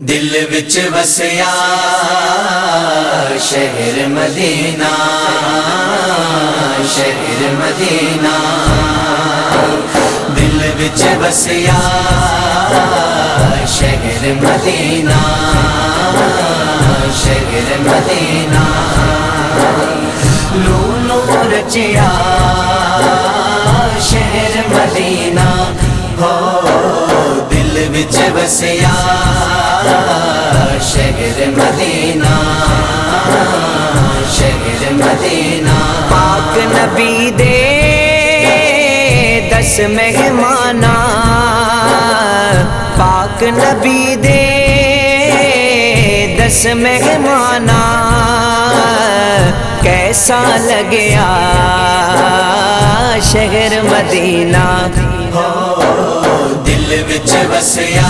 دل وچ وسیا، شہر مدینہ شہر مدینہ۔ دل وچ وسیا، شہر مدینہ شہر مدینہ۔ لولو رچیا، شہر مدینہ۔ ہو، دل وچ وسیا شہر مدینہ شہر مدینہ۔ پاک نبی دے دس مہمانا پاک نبی دے دس مہمانا کیسا لگیا شہر مدینہ۔ ہو دل وچ وسیا،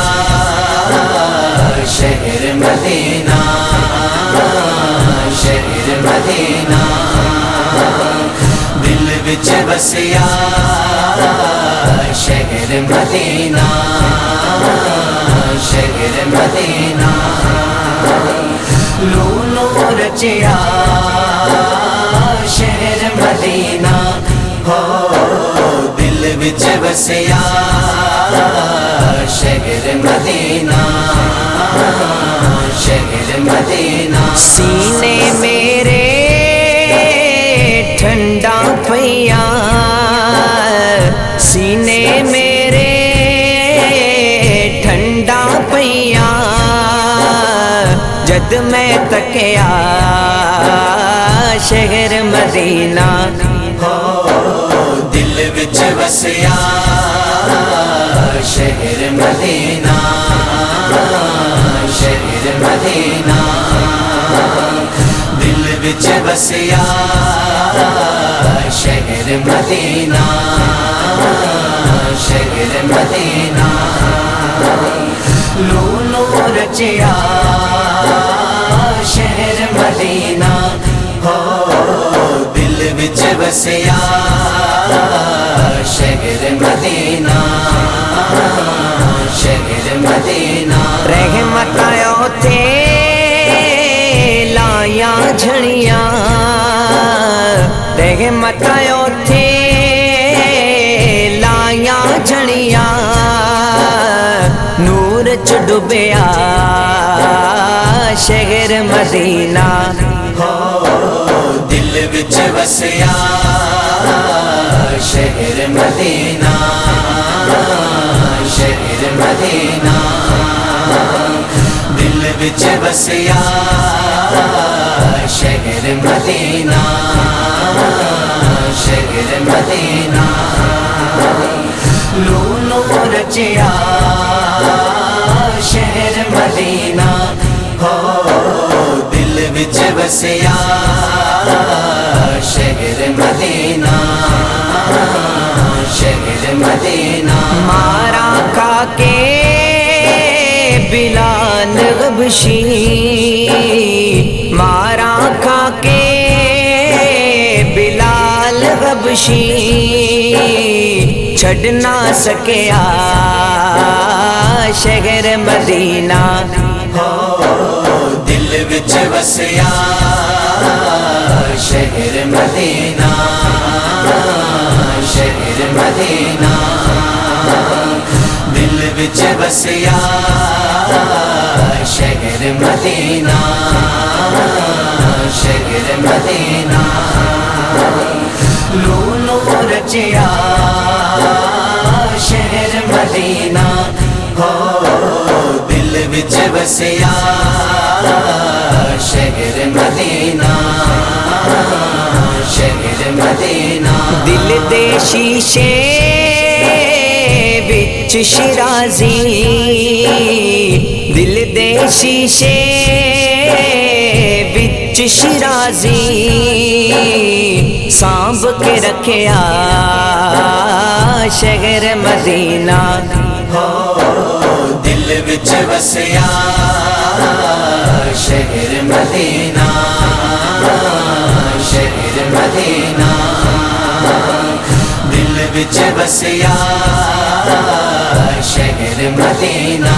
شہر مدینہ شہر مدینہ۔ دل وچ وسیا، شہر مدینہ شہر مدینہ۔ لولو رچیا، شہر مدینہ۔ ہو وچ وسیا شہر مدینہ شہر مدینہ۔ سینے میرے ٹھنڈا پیا سینے میرے ٹھنڈا پیا۔ جد میں تکیا شہر مدینہ۔ ہو وچ وسیا شہر مدینہ شہر مدینہ، دل وچ وسیا شہر مدینہ شہر مدینہ۔ لولو رچیا، شہر مدینہ۔ ہو، دل وچ وسیا رحمت آیا تھے لایا جھڑیاں نور چ ڈبیا شہر مدینہ دل وچ وسیا شہر مدینہ شہر مدینہ دل وچ وسیا شہر مدینہ شہر مدینہ لولو رچیا شہر مدینہ، ہو دل وچ وسیا شہر مدینہ شہر مدینہ مارا کا کے بلال غبشی مارا بلال غبشی چھڈ نہ سکیا شہر مدینہ دل وچ وسیا شہر مدینہ شہر مدینہ دل وچ وسیا شہر مدینہ شہر مدینہ لولو رچیا شہر مدینہ، ہو دل وچ وسیا شہر مدینہ شہر مدینہ۔ دل دے شیشے وچ شرازی، دل دے شیشے وچ شرازی سانب کے رکھیا شہر مدینہ ہو، دل وچ وسیا شہر مدینہ شہر مدینہ، دل وچ وسیا شہر مدینہ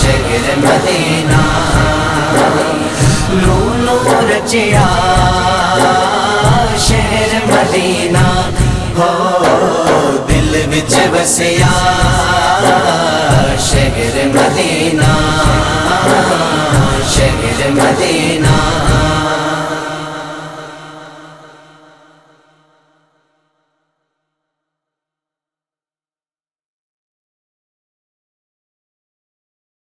شہر مدینہ۔ پہنچیا شہر مدینہ ہو دل بچ بسیا شہر مدینہ شہر مدینہ۔